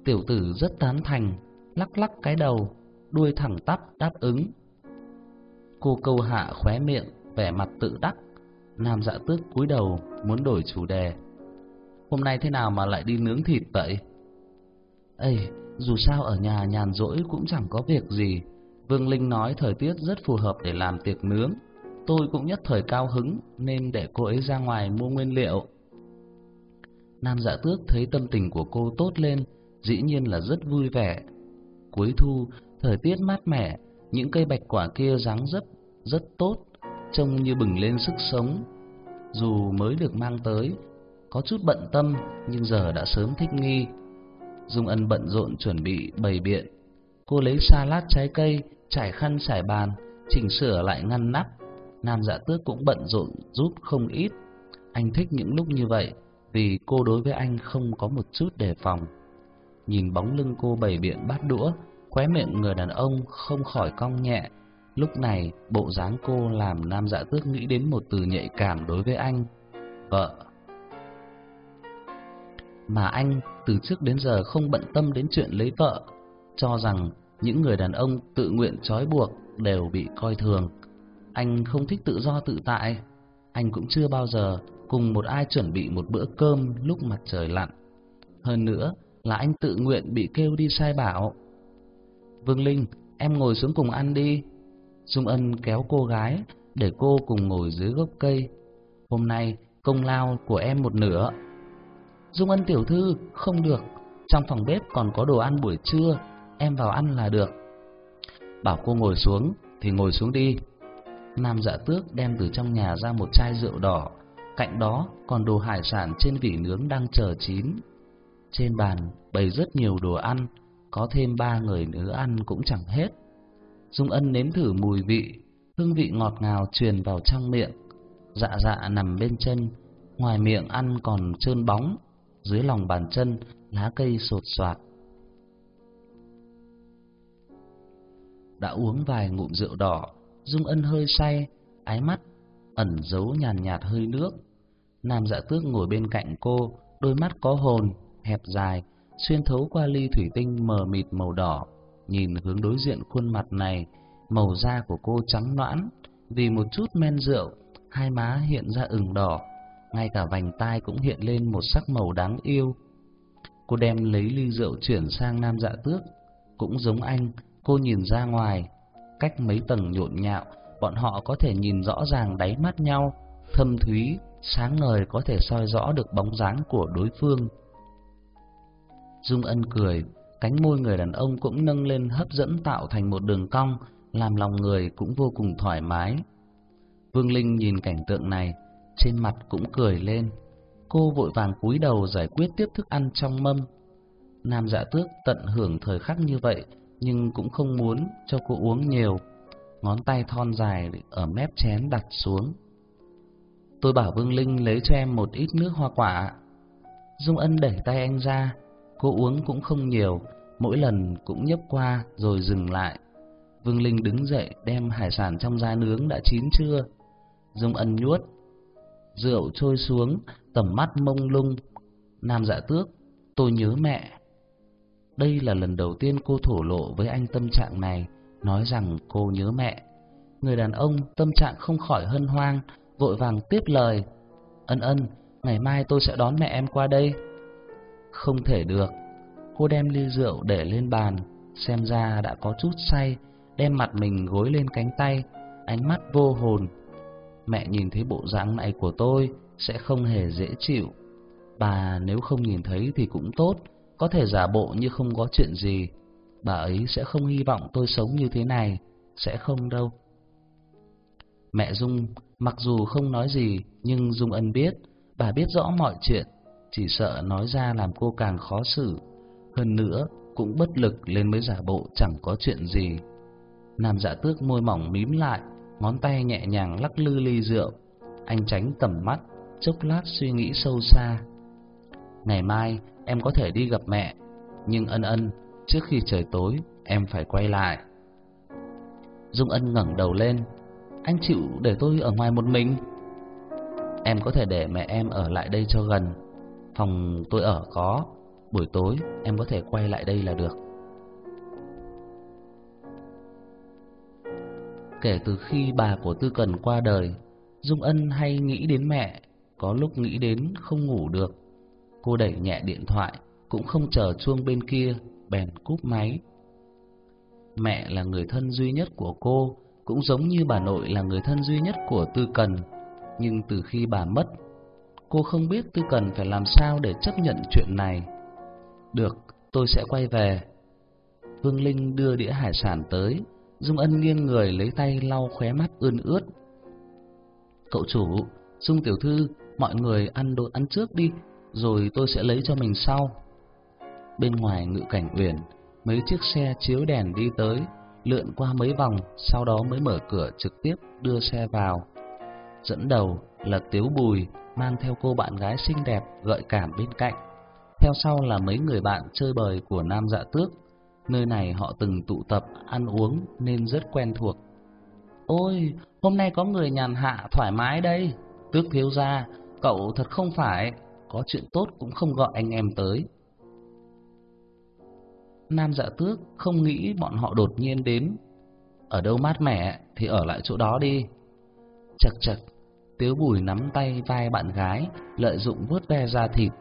Tiểu tử rất tán thành, lắc lắc cái đầu, đuôi thẳng tắp đáp ứng. Cô câu hạ khóe miệng, vẻ mặt tự đắc. Nam dạ tước cúi đầu muốn đổi chủ đề. Hôm nay thế nào mà lại đi nướng thịt vậy? Ê, dù sao ở nhà nhàn rỗi cũng chẳng có việc gì. Vương Linh nói thời tiết rất phù hợp để làm tiệc nướng. Tôi cũng nhất thời cao hứng nên để cô ấy ra ngoài mua nguyên liệu. Nam dạ tước thấy tâm tình của cô tốt lên, dĩ nhiên là rất vui vẻ. Cuối thu, thời tiết mát mẻ, những cây bạch quả kia dáng rất, rất tốt, trông như bừng lên sức sống. Dù mới được mang tới, có chút bận tâm nhưng giờ đã sớm thích nghi. Dung Ân bận rộn chuẩn bị bày biện. Cô lấy salad trái cây, trải khăn trải bàn, chỉnh sửa lại ngăn nắp. Nam Dạ Tước cũng bận rộn giúp không ít. Anh thích những lúc như vậy vì cô đối với anh không có một chút đề phòng. Nhìn bóng lưng cô bày biện bát đũa, khóe miệng người đàn ông không khỏi cong nhẹ. Lúc này, bộ dáng cô làm Nam Dạ Tước nghĩ đến một từ nhạy cảm đối với anh. Vợ. Mà anh từ trước đến giờ không bận tâm đến chuyện lấy vợ, cho rằng những người đàn ông tự nguyện trói buộc đều bị coi thường. Anh không thích tự do tự tại, anh cũng chưa bao giờ cùng một ai chuẩn bị một bữa cơm lúc mặt trời lặn. Hơn nữa là anh tự nguyện bị kêu đi sai bảo. Vương Linh, em ngồi xuống cùng ăn đi. Dung Ân kéo cô gái để cô cùng ngồi dưới gốc cây. Hôm nay công lao của em một nửa. Dung Ân tiểu thư, không được, trong phòng bếp còn có đồ ăn buổi trưa, em vào ăn là được. Bảo cô ngồi xuống thì ngồi xuống đi. Nam dạ tước đem từ trong nhà ra một chai rượu đỏ, cạnh đó còn đồ hải sản trên vỉ nướng đang chờ chín. Trên bàn bày rất nhiều đồ ăn, có thêm ba người nữa ăn cũng chẳng hết. Dung Ân nếm thử mùi vị, hương vị ngọt ngào truyền vào trong miệng. Dạ dạ nằm bên chân, ngoài miệng ăn còn trơn bóng, dưới lòng bàn chân lá cây sột soạt. Đã uống vài ngụm rượu đỏ, Dung Ân hơi say, ái mắt ẩn giấu nhàn nhạt, hơi nước. Nam Dạ Tước ngồi bên cạnh cô, đôi mắt có hồn, hẹp dài, xuyên thấu qua ly thủy tinh mờ mịt màu đỏ, nhìn hướng đối diện khuôn mặt này, màu da của cô trắng nõn, vì một chút men rượu, hai má hiện ra ửng đỏ, ngay cả vành tai cũng hiện lên một sắc màu đáng yêu. Cô đem lấy ly rượu chuyển sang Nam Dạ Tước, cũng giống anh, cô nhìn ra ngoài, cách mấy tầng nhộn nhạo, bọn họ có thể nhìn rõ ràng đáy mắt nhau, thâm thúy, sáng ngời có thể soi rõ được bóng dáng của đối phương. Dung Ân cười, cánh môi người đàn ông cũng nâng lên hấp dẫn tạo thành một đường cong, làm lòng người cũng vô cùng thoải mái. Vương Linh nhìn cảnh tượng này, trên mặt cũng cười lên. Cô vội vàng cúi đầu giải quyết tiếp thức ăn trong mâm. Nam Dạ Tước tận hưởng thời khắc như vậy, nhưng cũng không muốn cho cô uống nhiều. Ngón tay thon dài ở mép chén đặt xuống. Tôi bảo Vương Linh lấy cho em một ít nước hoa quả. Dung Ân đẩy tay anh ra, cô uống cũng không nhiều, mỗi lần cũng nhấp qua rồi dừng lại. Vương Linh đứng dậy đem hải sản trong da nướng đã chín chưa. Dung Ân nhuốt, rượu trôi xuống, tầm mắt mông lung. Nam dạ tước, tôi nhớ mẹ. Đây là lần đầu tiên cô thổ lộ với anh tâm trạng này, nói rằng cô nhớ mẹ. Người đàn ông tâm trạng không khỏi hân hoang vội vàng tiếp lời. Ân ân, ngày mai tôi sẽ đón mẹ em qua đây. Không thể được. Cô đem ly rượu để lên bàn, xem ra đã có chút say, đem mặt mình gối lên cánh tay, ánh mắt vô hồn. Mẹ nhìn thấy bộ dáng này của tôi sẽ không hề dễ chịu. Bà nếu không nhìn thấy thì cũng tốt, có thể giả bộ như không có chuyện gì. Bà ấy sẽ không hy vọng tôi sống như thế này, sẽ không đâu. Mẹ Dung mặc dù không nói gì, nhưng Dung Ân biết, bà biết rõ mọi chuyện, chỉ sợ nói ra làm cô càng khó xử. Hơn nữa, cũng bất lực lên mới giả bộ chẳng có chuyện gì. Nam dạ tước môi mỏng mím lại, ngón tay nhẹ nhàng lắc lư ly rượu. Anh tránh tầm mắt, chốc lát suy nghĩ sâu xa. Ngày mai em có thể đi gặp mẹ, nhưng ân ân, trước khi trời tối em phải quay lại. Dung Ân ngẩng đầu lên, anh chịu để tôi ở ngoài một mình? Em có thể để mẹ em ở lại đây cho gần, phòng tôi ở có, buổi tối em có thể quay lại đây là được. Kể từ khi bà của Tư Cần qua đời, Dung Ân hay nghĩ đến mẹ, có lúc nghĩ đến không ngủ được. Cô đẩy nhẹ điện thoại, cũng không chờ chuông bên kia, bèn cúp máy. Mẹ là người thân duy nhất của cô, cũng giống như bà nội là người thân duy nhất của Tư Cần. Nhưng từ khi bà mất, cô không biết Tư Cần phải làm sao để chấp nhận chuyện này. Được, tôi sẽ quay về. Vương Linh đưa đĩa hải sản tới, Dung Ân nghiêng người lấy tay lau khóe mắt ươn ướt. Cậu chủ, Dung tiểu thư, mọi người ăn đồ ăn trước đi, rồi tôi sẽ lấy cho mình sau. Bên ngoài ngự cảnh uyển, mấy chiếc xe chiếu đèn đi tới, lượn qua mấy vòng, sau đó mới mở cửa trực tiếp đưa xe vào. Dẫn đầu là Tiếu Bùi mang theo cô bạn gái xinh đẹp gợi cảm bên cạnh. Theo sau là mấy người bạn chơi bời của Nam Dạ Tước. Nơi này họ từng tụ tập ăn uống nên rất quen thuộc. Ôi, hôm nay có người nhàn hạ thoải mái đây. Tước thiếu gia, cậu thật không phải, có chuyện tốt cũng không gọi anh em tới. Nam dạ tước không nghĩ bọn họ đột nhiên đến. Ở đâu mát mẻ thì ở lại chỗ đó đi. Chật chật, Tiếu Bùi nắm tay vai bạn gái, lợi dụng vuốt ve da thịt.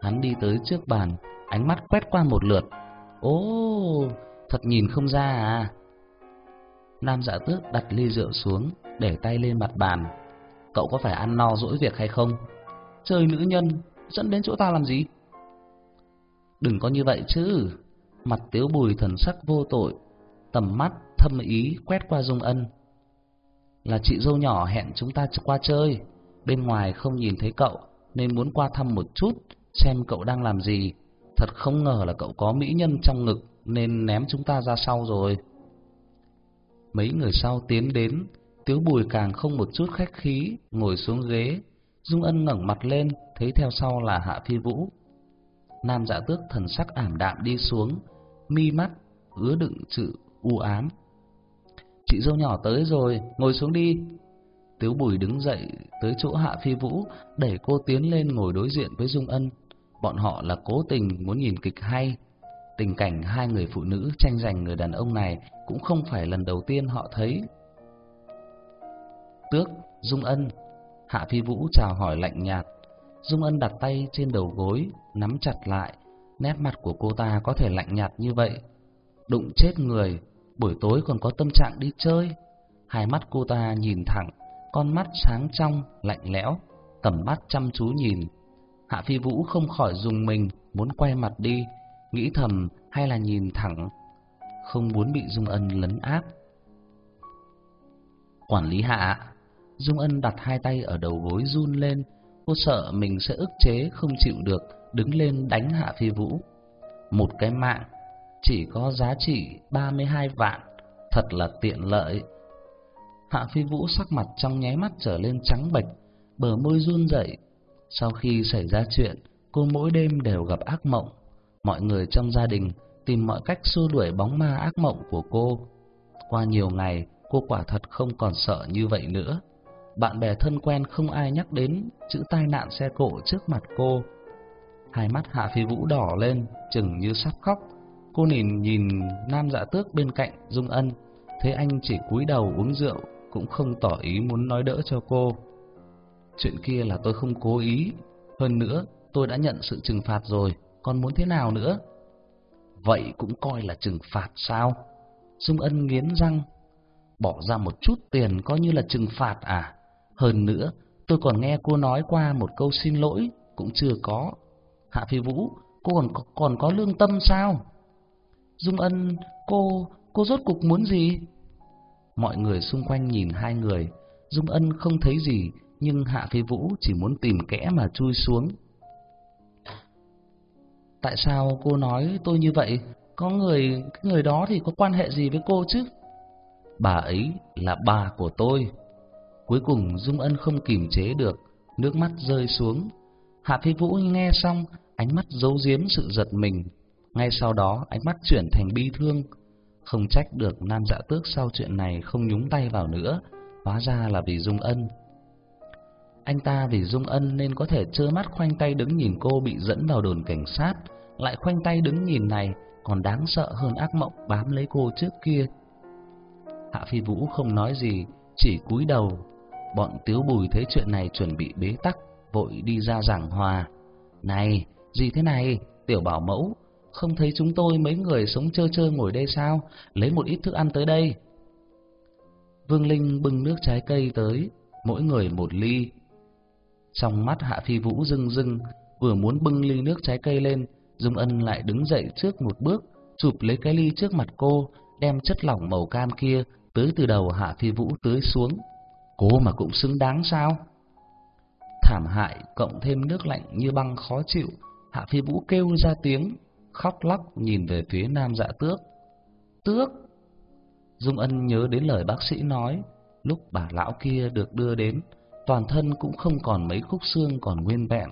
Hắn đi tới trước bàn, ánh mắt quét qua một lượt. Ô, thật nhìn không ra à. Nam Dạ Tước đặt ly rượu xuống, để tay lên mặt bàn. Cậu có phải ăn no dỗi việc hay không? Chơi nữ nhân, dẫn đến chỗ ta làm gì? Đừng có như vậy chứ. Mặt Tiếu Bùi thần sắc vô tội, tầm mắt thâm ý quét qua Dung Ân. Là chị dâu nhỏ hẹn chúng ta qua chơi, bên ngoài không nhìn thấy cậu nên muốn qua thăm một chút xem cậu đang làm gì. Thật không ngờ là cậu có mỹ nhân trong ngực nên ném chúng ta ra sau rồi. Mấy người sau tiến đến, Tiếu Bùi càng không một chút khách khí, ngồi xuống ghế. Dung Ân ngẩng mặt lên, thấy theo sau là Hạ Phi Vũ. Nam Dạ Tước thần sắc ảm đạm đi xuống, mi mắt ứa đựng chữ u ám. Chị dâu nhỏ tới rồi, ngồi xuống đi. Tiếu Bùi đứng dậy tới chỗ Hạ Phi Vũ, đẩy cô tiến lên ngồi đối diện với Dung Ân. Bọn họ là cố tình muốn nhìn kịch hay. Tình cảnh hai người phụ nữ tranh giành người đàn ông này cũng không phải lần đầu tiên họ thấy. Tước, Dung Ân, Hạ Phi Vũ chào hỏi lạnh nhạt. Dung Ân đặt tay trên đầu gối, nắm chặt lại, nét mặt của cô ta có thể lạnh nhạt như vậy. Đụng chết người, buổi tối còn có tâm trạng đi chơi. Hai mắt cô ta nhìn thẳng, con mắt sáng trong, lạnh lẽo, tầm mắt chăm chú nhìn. Hạ Phi Vũ không khỏi dùng mình, muốn quay mặt đi, nghĩ thầm hay là nhìn thẳng, không muốn bị Dung Ân lấn áp. Quản lý Hạ, Dung Ân đặt hai tay ở đầu gối run lên, cô sợ mình sẽ ức chế không chịu được, đứng lên đánh Hạ Phi Vũ. Một cái mạng chỉ có giá trị 32 vạn, thật là tiện lợi. Hạ Phi Vũ sắc mặt trong nháy mắt trở lên trắng bệch, bờ môi run rẩy. Sau khi xảy ra chuyện, cô mỗi đêm đều gặp ác mộng. Mọi người trong gia đình tìm mọi cách xua đuổi bóng ma ác mộng của cô. Qua nhiều ngày, cô quả thật không còn sợ như vậy nữa. Bạn bè thân quen không ai nhắc đến chữ tai nạn xe cộ trước mặt cô. Hai mắt Hạ Phi Vũ đỏ lên, chừng như sắp khóc. Cô nhìn nhìn Nam Dạ Tước bên cạnh Dung Ân, thấy anh chỉ cúi đầu uống rượu, cũng không tỏ ý muốn nói đỡ cho cô. Chuyện kia là tôi không cố ý, hơn nữa tôi đã nhận sự trừng phạt rồi, còn muốn thế nào nữa? Vậy cũng coi là trừng phạt sao? Dung Ân nghiến răng, bỏ ra một chút tiền coi như là trừng phạt à? Hơn nữa, tôi còn nghe cô nói qua một câu xin lỗi cũng chưa có. Hạ Phi Vũ, cô còn còn có lương tâm sao? Dung Ân, cô, cô rốt cục muốn gì? Mọi người xung quanh nhìn hai người, Dung Ân không thấy gì, nhưng Hạ Phi Vũ chỉ muốn tìm kẽ mà chui xuống. Tại sao cô nói tôi như vậy? Có người, cái người đó thì có quan hệ gì với cô chứ? Bà ấy là bà của tôi. Cuối cùng Dung Ân không kìm chế được, nước mắt rơi xuống. Hạ Phi Vũ nghe xong, ánh mắt giấu giếm sự giật mình. Ngay sau đó, ánh mắt chuyển thành bi thương. Không trách được Nam Dạ Tước sau chuyện này không nhúng tay vào nữa, hóa ra là vì Dung Ân. Anh ta vì Dung Ân nên có thể trơ mắt khoanh tay đứng nhìn cô bị dẫn vào đồn cảnh sát, lại khoanh tay đứng nhìn này còn đáng sợ hơn ác mộng bám lấy cô trước kia. Hạ Phi Vũ không nói gì, chỉ cúi đầu. Bọn Tiếu Bùi thấy chuyện này chuẩn bị bế tắc, vội đi ra giảng hòa. Này, gì thế này, tiểu bảo mẫu, không thấy chúng tôi mấy người sống chơi chơi ngồi đây sao, lấy một ít thức ăn tới đây. Vương Linh bưng nước trái cây tới, mỗi người một ly. Trong mắt Hạ Phi Vũ rưng rưng, vừa muốn bưng ly nước trái cây lên, Dung Ân lại đứng dậy trước một bước, chụp lấy cái ly trước mặt cô, đem chất lỏng màu cam kia tưới từ đầu Hạ Phi Vũ tưới xuống. Cô mà cũng xứng đáng sao? Thảm hại cộng thêm nước lạnh như băng khó chịu, Hạ Phi Vũ kêu ra tiếng, khóc lóc nhìn về phía Nam Dạ Tước. Tước! Dung Ân nhớ đến lời bác sĩ nói, lúc bà lão kia được đưa đến, toàn thân cũng không còn mấy khúc xương còn nguyên vẹn.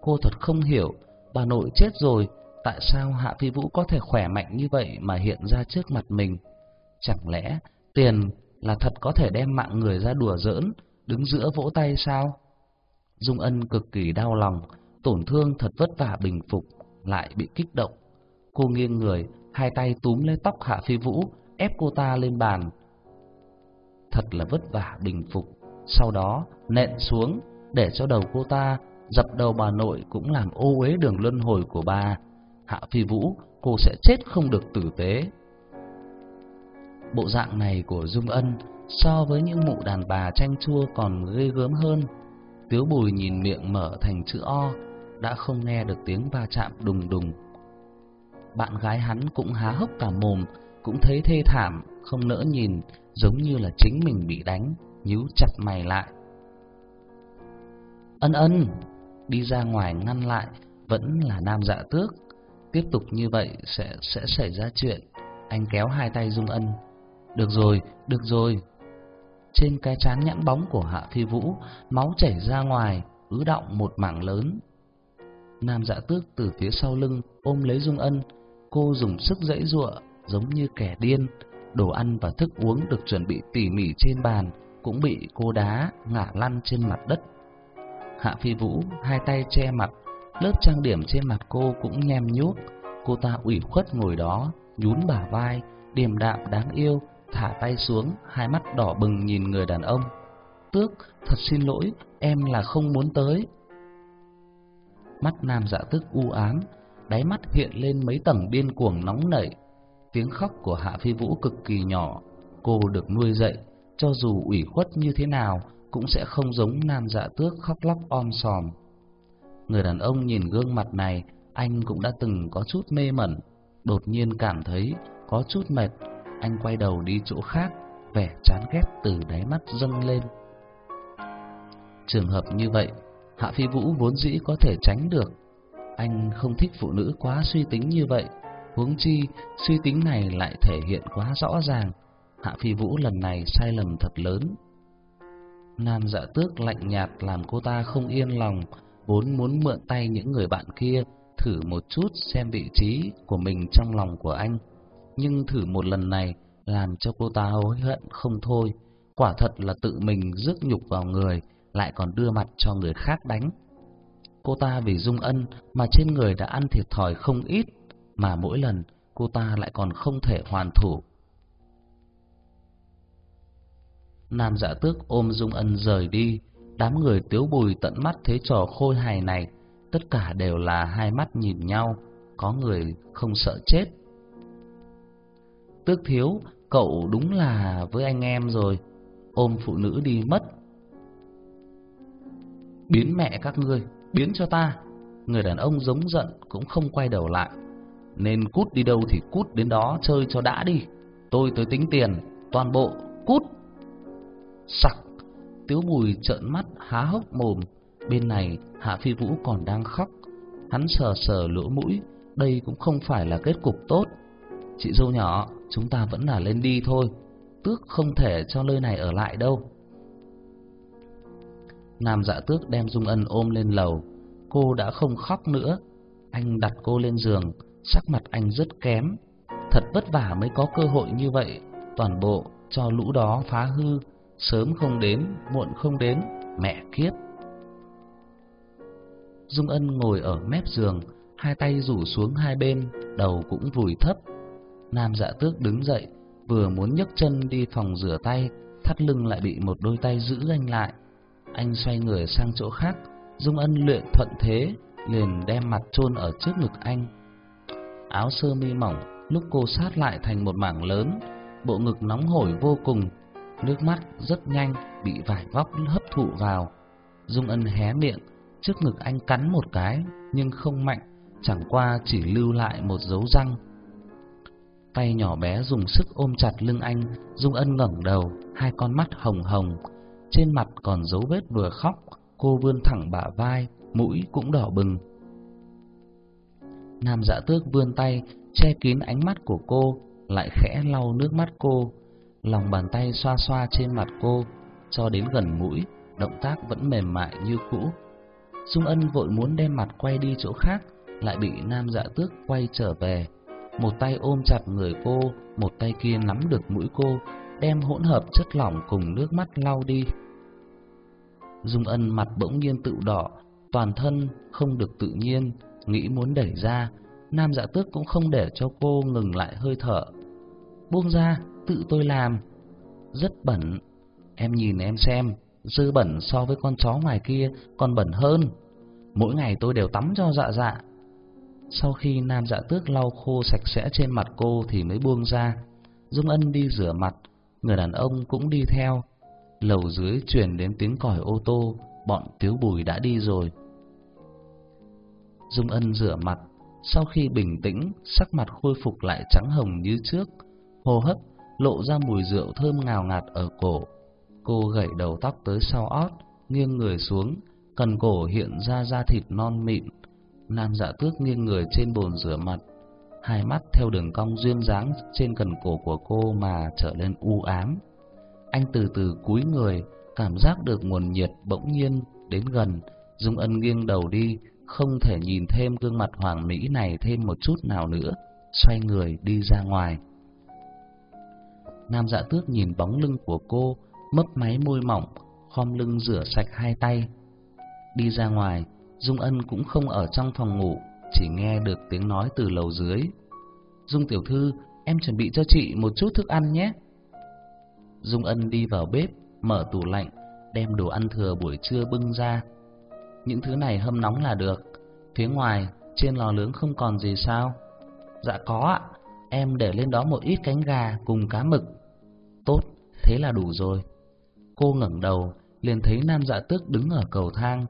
Cô thật không hiểu, bà nội chết rồi, tại sao Hạ Phi Vũ có thể khỏe mạnh như vậy mà hiện ra trước mặt mình? Chẳng lẽ tiền là thật có thể đem mạng người ra đùa giỡn, đứng giữa vỗ tay sao? Dung Ân cực kỳ đau lòng, tổn thương thật vất vả bình phục, lại bị kích động. Cô nghiêng người, hai tay túm lấy tóc Hạ Phi Vũ, ép cô ta lên bàn. Thật là vất vả bình phục, sau đó nện xuống để cho đầu cô ta dập đầu bà nội cũng làm ô uế đường luân hồi của bà. Hạ Phi Vũ, cô sẽ chết không được tử tế. Bộ dạng này của Dung Ân so với những mụ đàn bà chanh chua còn ghê gớm hơn. Tiếu Bùi nhìn miệng mở thành chữ O, đã không nghe được tiếng va chạm đùng đùng. Bạn gái hắn cũng há hốc cả mồm, cũng thấy thê thảm, không nỡ nhìn, giống như là chính mình bị đánh, nhíu chặt mày lại. Ân ân, đi ra ngoài ngăn lại, vẫn là nam dạ tước. Tiếp tục như vậy sẽ sẽ xảy ra chuyện. Anh kéo hai tay Dung Ân. Được rồi, được rồi. Trên cái trán nhẵn bóng của Hạ Phi Vũ, máu chảy ra ngoài, ứ động một mảng lớn. Nam dạ tước từ phía sau lưng ôm lấy Dung Ân, cô dùng sức dãy giụa giống như kẻ điên. Đồ ăn và thức uống được chuẩn bị tỉ mỉ trên bàn cũng bị cô đá ngả lăn trên mặt đất. Hạ Phi Vũ hai tay che mặt, lớp trang điểm trên mặt cô cũng nhem nhuốc. Cô ta ủy khuất ngồi đó, nhún bả vai, điềm đạm đáng yêu, thả tay xuống, hai mắt đỏ bừng nhìn người đàn ông. Tước, thật xin lỗi, em là không muốn tới. Mắt nam dạ tức u ám, đáy mắt hiện lên mấy tầng điên cuồng nóng nảy. Tiếng khóc của Hạ Phi Vũ cực kỳ nhỏ, cô được nuôi dạy, cho dù ủy khuất như thế nào cũng sẽ không giống nam dạ tước khóc lóc om sòm. Người đàn ông nhìn gương mặt này, anh cũng đã từng có chút mê mẩn, đột nhiên cảm thấy có chút mệt, anh quay đầu đi chỗ khác, vẻ chán ghét từ đáy mắt dâng lên. Trường hợp như vậy, Hạ Phi Vũ vốn dĩ có thể tránh được. Anh không thích phụ nữ quá suy tính như vậy, huống chi suy tính này lại thể hiện quá rõ ràng. Hạ Phi Vũ lần này sai lầm thật lớn. Nam dạ tước lạnh nhạt làm cô ta không yên lòng, vốn muốn mượn tay những người bạn kia thử một chút xem vị trí của mình trong lòng của anh. Nhưng thử một lần này làm cho cô ta hối hận không thôi, quả thật là tự mình rước nhục vào người, lại còn đưa mặt cho người khác đánh. Cô ta vì dung ân mà trên người đã ăn thiệt thòi không ít, mà mỗi lần cô ta lại còn không thể hoàn thủ. Nam dạ tước ôm Dung Ân rời đi, đám người tiếu bùi tận mắt thấy trò khôi hài này, tất cả đều là hai mắt nhìn nhau, có người không sợ chết. Tước thiếu, cậu đúng là với anh em rồi, ôm phụ nữ đi mất. Biến mẹ các ngươi, biến cho ta. Người đàn ông giống giận cũng không quay đầu lại. Nên cút đi đâu thì cút đến đó chơi cho đã đi. Tôi tới tính tiền, toàn bộ, cút. Sặc, tiếu bùi trợn mắt há hốc mồm. Bên này Hạ Phi Vũ còn đang khóc. Hắn sờ sờ lỗ mũi, đây cũng không phải là kết cục tốt. Chị dâu nhỏ, chúng ta vẫn là lên đi thôi. Tước không thể cho nơi này ở lại đâu. Nam dạ tước đem Dung Ân ôm lên lầu. Cô đã không khóc nữa. Anh đặt cô lên giường, sắc mặt anh rất kém. Thật vất vả mới có cơ hội như vậy, toàn bộ cho lũ đó phá hư, sớm không đến, muộn không đến, mẹ kiếp. Dung Ân ngồi ở mép giường, hai tay rủ xuống hai bên, đầu cũng vùi thấp. Nam Dạ Tước đứng dậy, vừa muốn nhấc chân đi phòng rửa tay, thắt lưng lại bị một đôi tay giữ anh lại. Anh xoay người sang chỗ khác, Dung Ân luyện thuận thế, liền đem mặt chôn ở trước ngực anh. Áo sơ mi mỏng, lúc cô sát lại thành một mảng lớn, bộ ngực nóng hổi vô cùng, nước mắt rất nhanh bị vải vóc hấp thụ vào. Dung Ân hé miệng, trước ngực anh cắn một cái, nhưng không mạnh, chẳng qua chỉ lưu lại một dấu răng. Tay nhỏ bé dùng sức ôm chặt lưng anh, Dung Ân ngẩng đầu, hai con mắt hồng hồng, trên mặt còn dấu vết vừa khóc, cô vươn thẳng bả vai, mũi cũng đỏ bừng. Nam Dạ Tước vươn tay che kín ánh mắt của cô, lại khẽ lau nước mắt cô, lòng bàn tay xoa xoa trên mặt cô, cho đến gần mũi, động tác vẫn mềm mại như cũ. Dung Ân vội muốn đem mặt quay đi chỗ khác, lại bị Nam Dạ Tước quay trở về. Một tay ôm chặt người cô, một tay kia nắm được mũi cô, đem hỗn hợp chất lỏng cùng nước mắt lau đi. Dung Ân mặt bỗng nhiên tự đỏ, toàn thân không được tự nhiên, nghĩ muốn đẩy ra, Nam Dạ Tước cũng không để cho cô ngừng lại hơi thở. Buông ra, tự tôi làm. Rất bẩn, em nhìn em xem, dư bẩn so với con chó ngoài kia còn bẩn hơn. Mỗi ngày tôi đều tắm cho dạ dạ. Sau khi Nam Dạ Tước lau khô sạch sẽ trên mặt cô thì mới buông ra. Dung Ân đi rửa mặt, người đàn ông cũng đi theo. Lầu dưới truyền đến tiếng còi ô tô, bọn Tiếu Bùi đã đi rồi. Dung Ân rửa mặt, sau khi bình tĩnh, sắc mặt khôi phục lại trắng hồng như trước, hô hấp lộ ra mùi rượu thơm ngào ngạt ở cổ. Cô gẩy đầu tóc tới sau ót, nghiêng người xuống, cần cổ hiện ra da thịt non mịn. Nam Dạ Tước nghiêng người trên bồn rửa mặt, hai mắt theo đường cong duyên dáng trên cần cổ của cô mà trở nên u ám. Anh từ từ cúi người, cảm giác được nguồn nhiệt bỗng nhiên đến gần, Dung Ân nghiêng đầu đi, không thể nhìn thêm gương mặt hoàng mỹ này thêm một chút nào nữa, xoay người đi ra ngoài. Nam Dạ Tước nhìn bóng lưng của cô, mấp máy môi mỏng, khom lưng rửa sạch hai tay. Đi ra ngoài, Dung Ân cũng không ở trong phòng ngủ, chỉ nghe được tiếng nói từ lầu dưới. Dung tiểu thư, em chuẩn bị cho chị một chút thức ăn nhé. Dung Ân đi vào bếp, mở tủ lạnh, đem đồ ăn thừa buổi trưa bưng ra. Những thứ này hâm nóng là được. Phía ngoài, trên lò nướng không còn gì sao? Dạ có ạ, em để lên đó một ít cánh gà cùng cá mực. Tốt, thế là đủ rồi. Cô ngẩng đầu, liền thấy Nam Dạ Tước đứng ở cầu thang.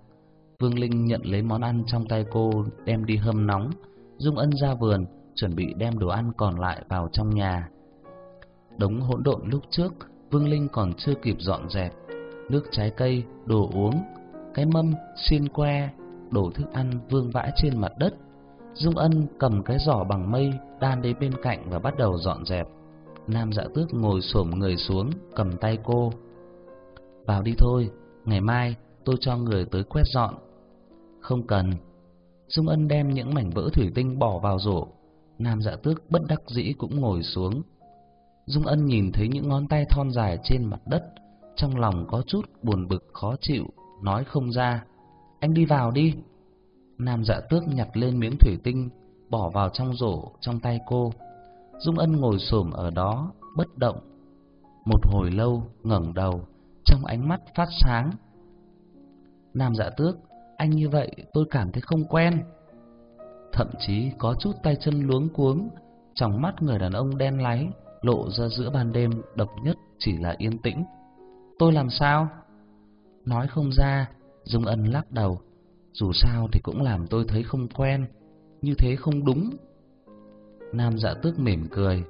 Vương Linh nhận lấy món ăn trong tay cô, đem đi hâm nóng. Dung Ân ra vườn, chuẩn bị đem đồ ăn còn lại vào trong nhà. Đống hỗn độn lúc trước, Vương Linh còn chưa kịp dọn dẹp. Nước trái cây, đồ uống, cái mâm, xiên que, đổ thức ăn vương vãi trên mặt đất. Dung Ân cầm cái giỏ bằng mây đan đến bên cạnh và bắt đầu dọn dẹp. Nam Dạ Tước ngồi xổm người xuống, cầm tay cô. "Vào đi thôi, ngày mai tôi cho người tới quét dọn." "Không cần." Dung Ân đem những mảnh vỡ thủy tinh bỏ vào rổ. Nam Dạ Tước bất đắc dĩ cũng ngồi xuống. Dung Ân nhìn thấy những ngón tay thon dài trên mặt đất, trong lòng có chút buồn bực khó chịu, nói không ra. "Anh đi vào đi." Nam Dạ Tước nhặt lên miếng thủy tinh, bỏ vào trong rổ trong tay cô. Dung Ân ngồi xổm ở đó, bất động. Một hồi lâu, ngẩng đầu, trong ánh mắt phát sáng. Nam Dạ Tước, anh như vậy tôi cảm thấy không quen. Thậm chí có chút tay chân luống cuống, trong mắt người đàn ông đen láy lộ ra giữa ban đêm độc nhất chỉ là yên tĩnh. Tôi làm sao? Nói không ra, Dung Ân lắc đầu. Dù sao thì cũng làm tôi thấy không quen, như thế không đúng. Nam dạ tước mỉm cười.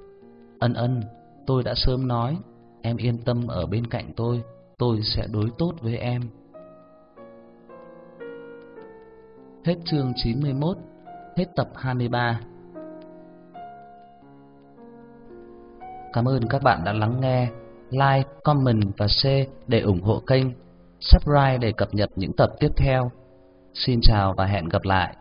Ân ân, tôi đã sớm nói, em yên tâm ở bên cạnh tôi, tôi sẽ đối tốt với em. Hết chương 91, hết tập 23. Cảm ơn các bạn đã lắng nghe. Like, comment và share để ủng hộ kênh. Subscribe để cập nhật những tập tiếp theo. Xin chào và hẹn gặp lại.